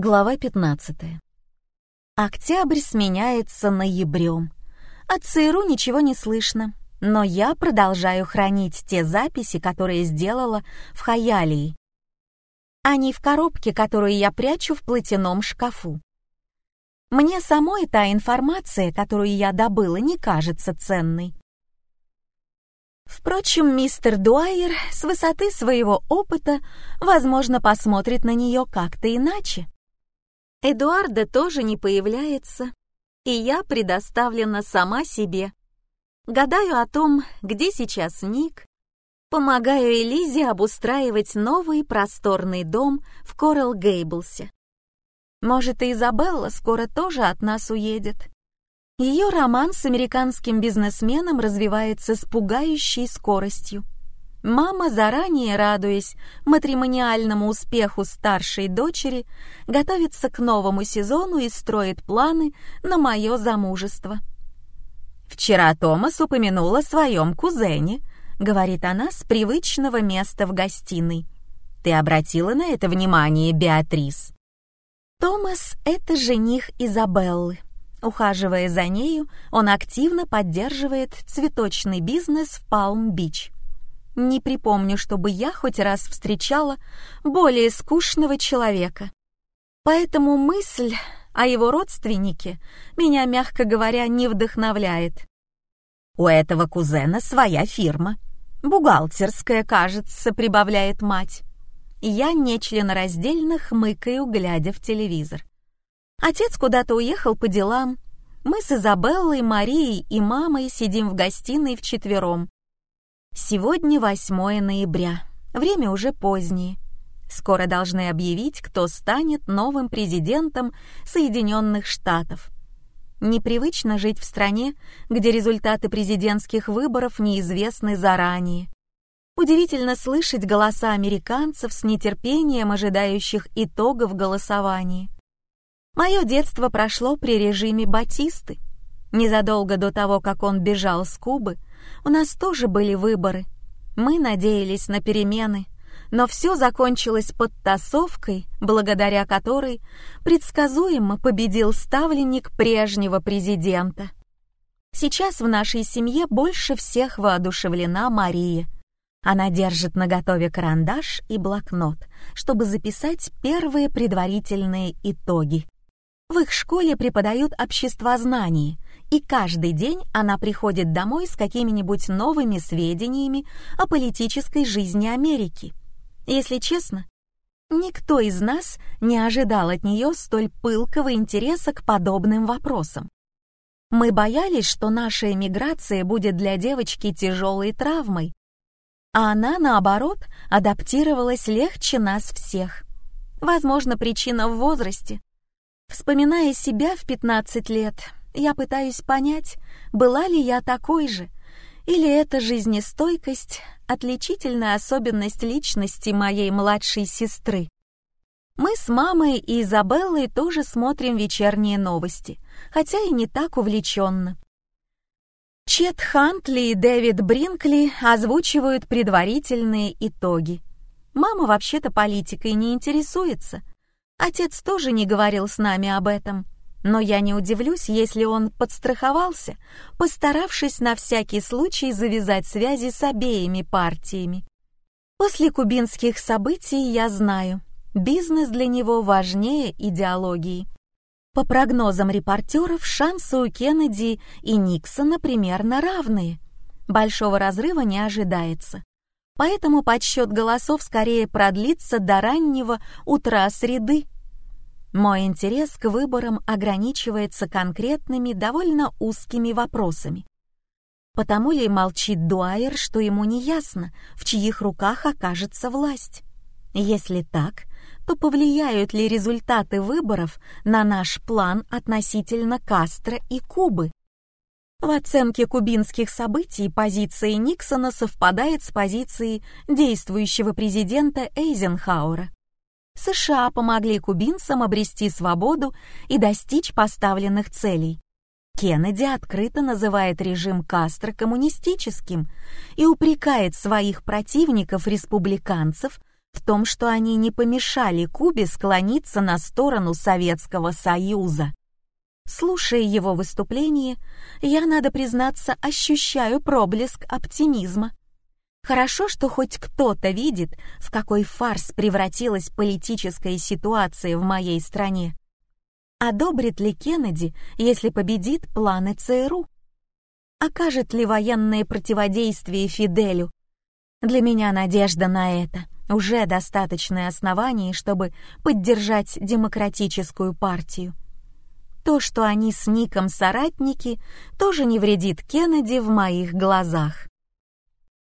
Глава 15. Октябрь сменяется ноябрем. От ЦРУ ничего не слышно, но я продолжаю хранить те записи, которые сделала в Хаялии. Они в коробке, которую я прячу в платяном шкафу. Мне самой та информация, которую я добыла, не кажется ценной. Впрочем, мистер Дуайер с высоты своего опыта, возможно, посмотрит на нее как-то иначе. Эдуарда тоже не появляется, и я предоставлена сама себе. Гадаю о том, где сейчас Ник, помогаю Элизе обустраивать новый просторный дом в Коралл Гейблсе. Может, и Изабелла скоро тоже от нас уедет. Ее роман с американским бизнесменом развивается с пугающей скоростью. Мама, заранее радуясь матримониальному успеху старшей дочери, готовится к новому сезону и строит планы на мое замужество. «Вчера Томас упомянул о своем кузене», — говорит она с привычного места в гостиной. «Ты обратила на это внимание, Беатрис?» Томас — это жених Изабеллы. Ухаживая за нею, он активно поддерживает цветочный бизнес в Палм-Бич. Не припомню, чтобы я хоть раз встречала более скучного человека. Поэтому мысль о его родственнике меня, мягко говоря, не вдохновляет. У этого кузена своя фирма. Бухгалтерская, кажется, прибавляет мать. Я нечленораздельно хмыкаю, глядя в телевизор. Отец куда-то уехал по делам. Мы с Изабеллой, Марией и мамой сидим в гостиной вчетвером. Сегодня 8 ноября. Время уже позднее. Скоро должны объявить, кто станет новым президентом Соединенных Штатов. Непривычно жить в стране, где результаты президентских выборов неизвестны заранее. Удивительно слышать голоса американцев с нетерпением ожидающих итогов голосования. Мое детство прошло при режиме Батисты. Незадолго до того, как он бежал с Кубы, у нас тоже были выборы. Мы надеялись на перемены, но все закончилось подтасовкой, благодаря которой предсказуемо победил ставленник прежнего президента. Сейчас в нашей семье больше всех воодушевлена Мария. Она держит наготове карандаш и блокнот, чтобы записать первые предварительные итоги. В их школе преподают обществознание, и каждый день она приходит домой с какими-нибудь новыми сведениями о политической жизни Америки. Если честно, никто из нас не ожидал от нее столь пылкого интереса к подобным вопросам. Мы боялись, что наша эмиграция будет для девочки тяжелой травмой, а она, наоборот, адаптировалась легче нас всех. Возможно, причина в возрасте. Вспоминая себя в 15 лет, я пытаюсь понять, была ли я такой же, или эта жизнестойкость — отличительная особенность личности моей младшей сестры. Мы с мамой и Изабеллой тоже смотрим вечерние новости, хотя и не так увлеченно. Чет Хантли и Дэвид Бринкли озвучивают предварительные итоги. Мама вообще-то политикой не интересуется. Отец тоже не говорил с нами об этом. Но я не удивлюсь, если он подстраховался, постаравшись на всякий случай завязать связи с обеими партиями. После кубинских событий я знаю, бизнес для него важнее идеологии. По прогнозам репортеров, шансы у Кеннеди и Никсона примерно равные. Большого разрыва не ожидается. Поэтому подсчет голосов скорее продлится до раннего утра среды. Мой интерес к выборам ограничивается конкретными, довольно узкими вопросами. Потому ли молчит Дуайер, что ему не ясно, в чьих руках окажется власть? Если так, то повлияют ли результаты выборов на наш план относительно Кастро и Кубы? В оценке кубинских событий позиция Никсона совпадает с позицией действующего президента Эйзенхауэра. США помогли кубинцам обрести свободу и достичь поставленных целей. Кеннеди открыто называет режим Кастро коммунистическим и упрекает своих противников-республиканцев в том, что они не помешали Кубе склониться на сторону Советского Союза. Слушая его выступление, я, надо признаться, ощущаю проблеск оптимизма. Хорошо, что хоть кто-то видит, в какой фарс превратилась политическая ситуация в моей стране. Одобрит ли Кеннеди, если победит планы ЦРУ? Окажет ли военное противодействие Фиделю? Для меня надежда на это уже достаточное основание, чтобы поддержать демократическую партию. То, что они с Ником соратники, тоже не вредит Кеннеди в моих глазах.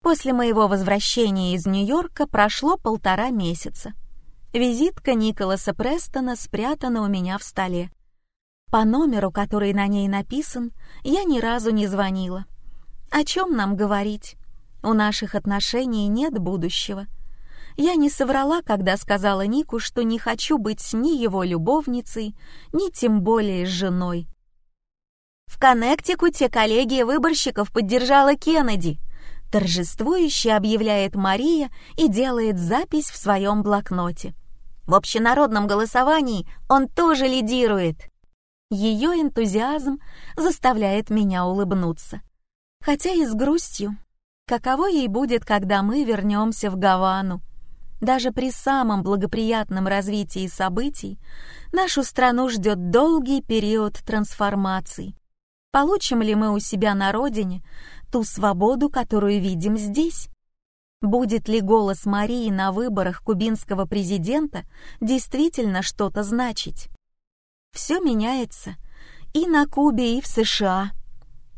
После моего возвращения из Нью-Йорка прошло полтора месяца. Визитка Николаса Престона спрятана у меня в столе. По номеру, который на ней написан, я ни разу не звонила. О чем нам говорить? У наших отношений нет будущего. Я не соврала, когда сказала Нику, что не хочу быть ни его любовницей, ни тем более женой. В Коннектикуте коллегия выборщиков поддержала Кеннеди, торжествующе объявляет Мария и делает запись в своем блокноте. В общенародном голосовании он тоже лидирует. Ее энтузиазм заставляет меня улыбнуться. Хотя и с грустью. Каково ей будет, когда мы вернемся в Гавану? Даже при самом благоприятном развитии событий нашу страну ждет долгий период трансформаций. Получим ли мы у себя на родине ту свободу, которую видим здесь? Будет ли голос Марии на выборах кубинского президента действительно что-то значить? Все меняется и на Кубе, и в США.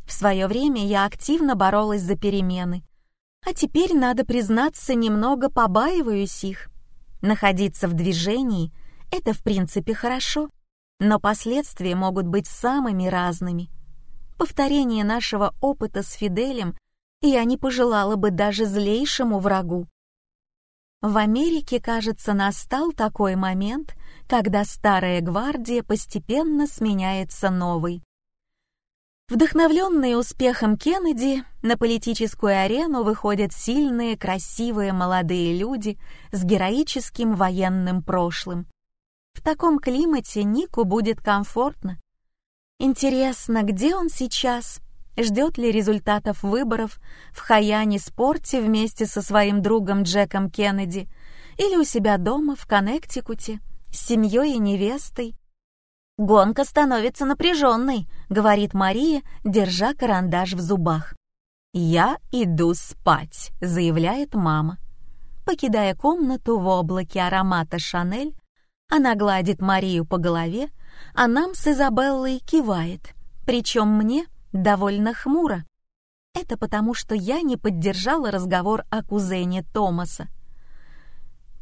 В свое время я активно боролась за перемены, а теперь, надо признаться, немного побаиваюсь их. Находиться в движении — это в принципе хорошо, но последствия могут быть самыми разными. Повторение нашего опыта с Фиделем я не пожелала бы даже злейшему врагу. В Америке, кажется, настал такой момент, когда старая гвардия постепенно сменяется новой. Вдохновленные успехом Кеннеди, на политическую арену выходят сильные, красивые молодые люди с героическим военным прошлым. В таком климате Нику будет комфортно. Интересно, где он сейчас? Ждет ли результатов выборов в Хаяне-спорте вместе со своим другом Джеком Кеннеди или у себя дома в Коннектикуте с семьей и невестой? «Гонка становится напряженной», — говорит Мария, держа карандаш в зубах. «Я иду спать», — заявляет мама. Покидая комнату в облаке аромата «Шанель», она гладит Марию по голове, а нам с Изабеллой кивает, причем мне довольно хмуро. Это потому, что я не поддержала разговор о кузене Томаса.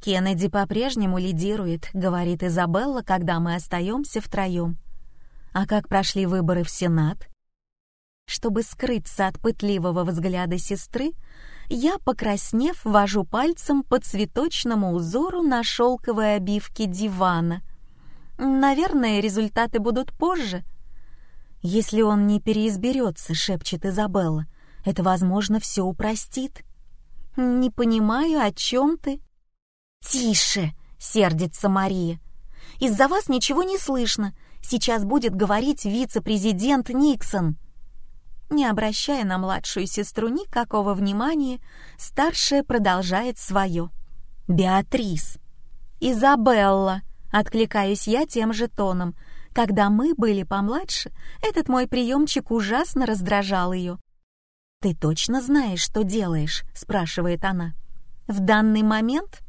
«Кеннеди по-прежнему лидирует», — говорит Изабелла, когда мы остаемся втроем. «А как прошли выборы в Сенат?» Чтобы скрыться от пытливого взгляда сестры, я, покраснев, вожу пальцем по цветочному узору на шелковой обивке дивана. Наверное, результаты будут позже. Если он не переизберется, шепчет Изабелла, это, возможно, все упростит. Не понимаю, о чем ты. Тише, сердится Мария. Из-за вас ничего не слышно. Сейчас будет говорить вице-президент Никсон. Не обращая на младшую сестру никакого внимания, старшая продолжает свое. Беатрис. Изабелла. Откликаюсь я тем же тоном. Когда мы были помладше, этот мой приемчик ужасно раздражал ее. «Ты точно знаешь, что делаешь?» — спрашивает она. «В данный момент?»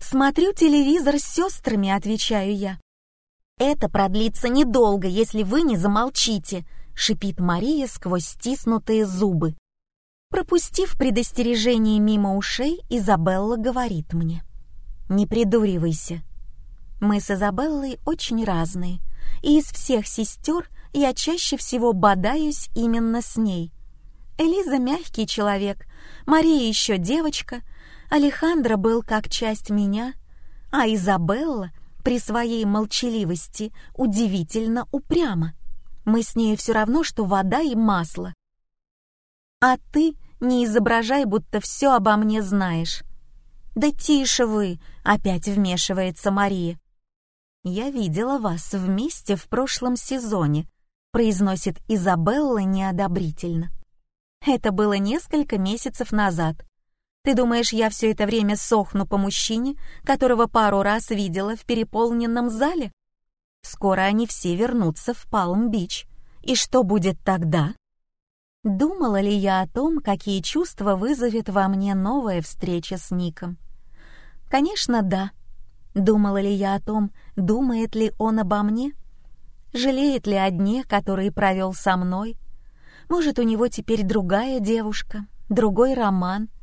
«Смотрю телевизор с сестрами», — отвечаю я. «Это продлится недолго, если вы не замолчите», — шипит Мария сквозь стиснутые зубы. Пропустив предостережение мимо ушей, Изабелла говорит мне. «Не придуривайся. Мы с Изабеллой очень разные, и из всех сестер я чаще всего бодаюсь именно с ней. Элиза мягкий человек, Мария еще девочка, Алехандро был как часть меня, а Изабелла при своей молчаливости удивительно упряма. Мы с ней все равно, что вода и масло. А ты не изображай, будто все обо мне знаешь. «Да тише вы!» — опять вмешивается Мария. «Я видела вас вместе в прошлом сезоне», — произносит Изабелла неодобрительно. «Это было несколько месяцев назад. Ты думаешь, я все это время сохну по мужчине, которого пару раз видела в переполненном зале? Скоро они все вернутся в Палм-Бич. И что будет тогда? Думала ли я о том, какие чувства вызовет во мне новая встреча с Ником? Конечно, да. Думала ли я о том, думает ли он обо мне? Жалеет ли о дне, который провел со мной? Может, у него теперь другая девушка, другой роман —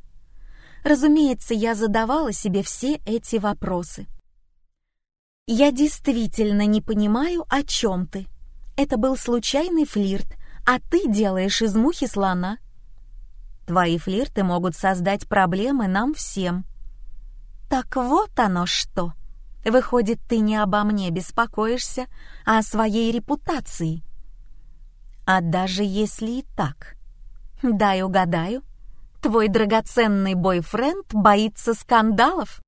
Разумеется, я задавала себе все эти вопросы. «Я действительно не понимаю, о чем ты. Это был случайный флирт, а ты делаешь из мухи слона. Твои флирты могут создать проблемы нам всем». «Так вот оно что! Выходит, ты не обо мне беспокоишься, а о своей репутации». «А даже если и так...» «Дай угадаю, Твой драгоценный бойфренд боится скандалов?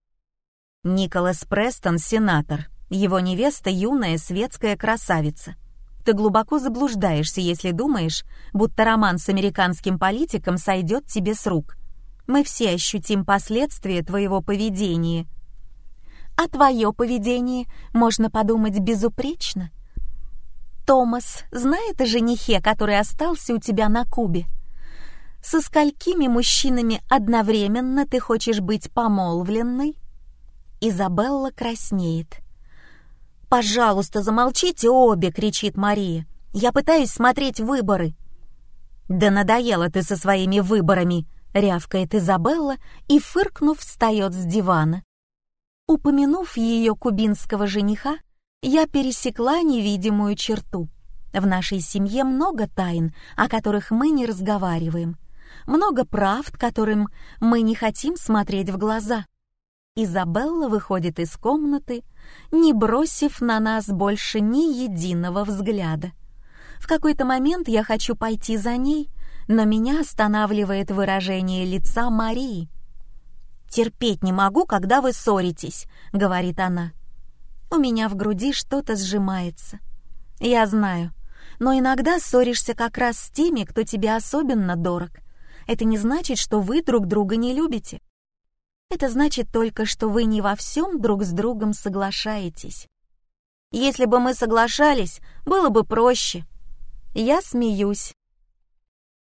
Николас Престон — сенатор. Его невеста — юная светская красавица. Ты глубоко заблуждаешься, если думаешь, будто роман с американским политиком сойдет тебе с рук. Мы все ощутим последствия твоего поведения. А твое поведение, можно подумать, безупречно. Томас знает о женихе, который остался у тебя на Кубе? — со сколькими мужчинами одновременно ты хочешь быть помолвленной?» Изабелла краснеет. «Пожалуйста, замолчите обе!» — кричит Мария. «Я пытаюсь смотреть выборы». «Да надоела ты со своими выборами!» — рявкает Изабелла и, фыркнув, встает с дивана. Упомянув ее кубинского жениха, я пересекла невидимую черту. В нашей семье много тайн, о которых мы не разговариваем — много правд, которым мы не хотим смотреть в глаза. Изабелла выходит из комнаты, не бросив на нас больше ни единого взгляда. В какой-то момент я хочу пойти за ней, но меня останавливает выражение лица Марии. «Терпеть не могу, когда вы ссоритесь», — говорит она. У меня в груди что-то сжимается. Я знаю, но иногда ссоришься как раз с теми, кто тебе особенно дорог — это не значит, что вы друг друга не любите. Это значит только, что вы не во всем друг с другом соглашаетесь. Если бы мы соглашались, было бы проще. Я смеюсь.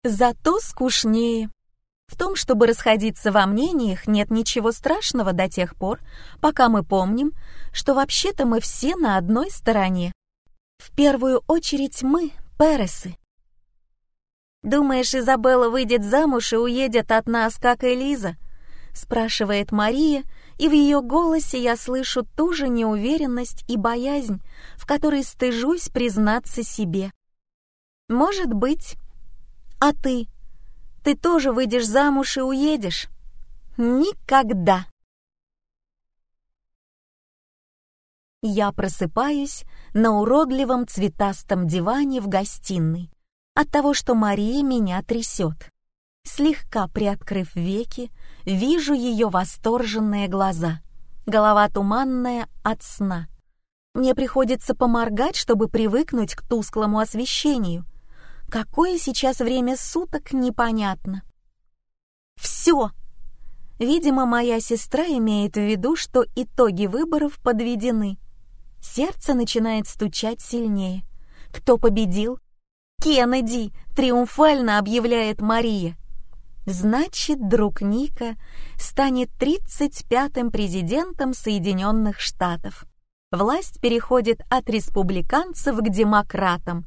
Зато скучнее. В том, чтобы расходиться во мнениях, нет ничего страшного до тех пор, пока мы помним, что вообще-то мы все на одной стороне. В первую очередь мы, Пересы. «Думаешь, Изабелла выйдет замуж и уедет от нас, как Элиза?» — спрашивает Мария, и в ее голосе я слышу ту же неуверенность и боязнь, в которой стыжусь признаться себе. «Может быть. А ты? Ты тоже выйдешь замуж и уедешь?» «Никогда!» Я просыпаюсь на уродливом цветастом диване в гостиной от того, что Мария меня трясет. Слегка приоткрыв веки, вижу ее восторженные глаза. Голова туманная от сна. Мне приходится поморгать, чтобы привыкнуть к тусклому освещению. Какое сейчас время суток, непонятно. Все! Видимо, моя сестра имеет в виду, что итоги выборов подведены. Сердце начинает стучать сильнее. Кто победил? Кеннеди!» — триумфально объявляет Мария. Значит, друг Ника станет 35-м президентом Соединенных Штатов. Власть переходит от республиканцев к демократам.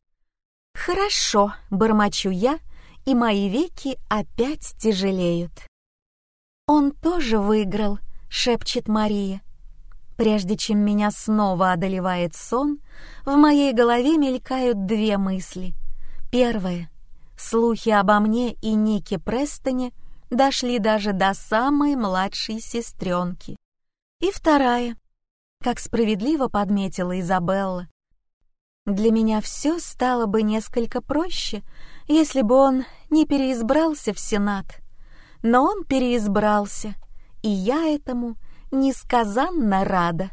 «Хорошо», — бормочу я, и мои веки опять тяжелеют. «Он тоже выиграл», — шепчет Мария. Прежде чем меня снова одолевает сон, в моей голове мелькают две мысли — Первое. Слухи обо мне и Нике Престоне дошли даже до самой младшей сестренки. И вторая. Как справедливо подметила Изабелла, для меня все стало бы несколько проще, если бы он не переизбрался в Сенат. Но он переизбрался, и я этому несказанно рада.